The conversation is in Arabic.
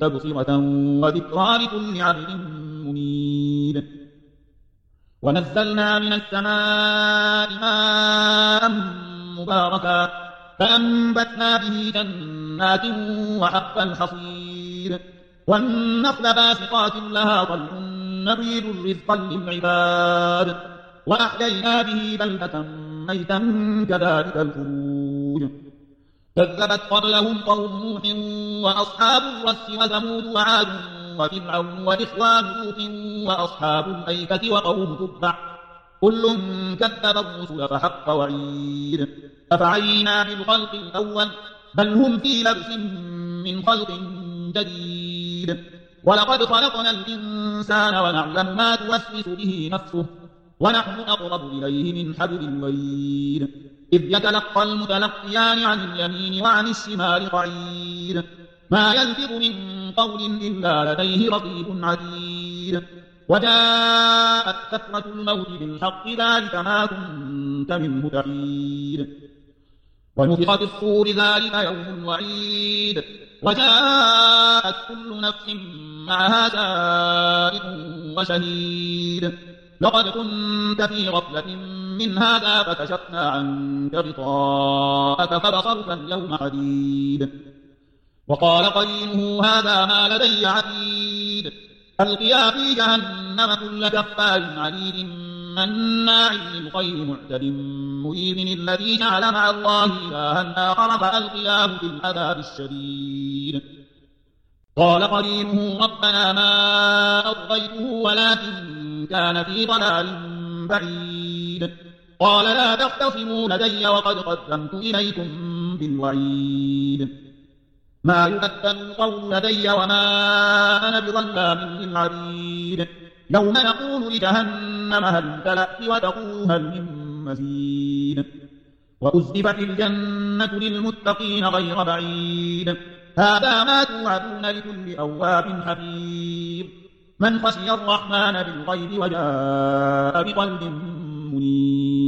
تبصرة وذكرى لكل عبد منيب. ونزلنا من السماء ماء مباركا فأنبتنا به جنات وحق الحصير. والنخل باسقات لها طلع نبيل رزقا للعباد. وأحيينا به بلدة ميتا كذلك الخروج كذبت قبلهم قوم نوح وأصحاب الرس وثمود وعاد وفرعون وإخوان لوط وأصحاب الأيكة وقوم تبع. كل كذب الرسل فحق وعيد. أفعينا بالخلق الأول؟ بل هم في لبس من خلق جديد. ولقد خلقنا الإنسان ونعلم ما توسوس به نفسه. ونحن أقرب إليه من حبل الوريد إذ يتلقى المتلقيان عن اليمين وعن الشمال قعيد ما يلفظ من قول إلا لديه رقيب عتيد. وجاءت سكرة الموت بالحق ذلك ما كنت منه تحيد ونفخ في الصور ذلك يوم الوعيد. وجاءت كل نفس معها سائق وشهيد. لقد كنت في غفلة من هذا فكشفنا عنك غطاءك فبصرك اليوم حديد وقال قرينه هذا ما لدي عتيد ألقيا في جهنم كل كفار عنيد مناع للخير معتد مريب الذي جعل مع الله إلها آخر فألقياه في العذاب الشديد. قال قرينه ربنا ما أرضيته ولكن كان في ضلال بعيد. قال لا تختصموا لدي وقد قدمت إليكم بالوعيد. ما يبدل القول لدي وما أنا بظلام للعبيد يوم نقول لجهنم هل امتلأت وتقول هل من مزيد. وأزلفت الجنة للمتقين غير بعيد. هذا ما توعدون لكل أواب حفيظ. من خشي الرحمن بالغيب وجاء بقلب منيب.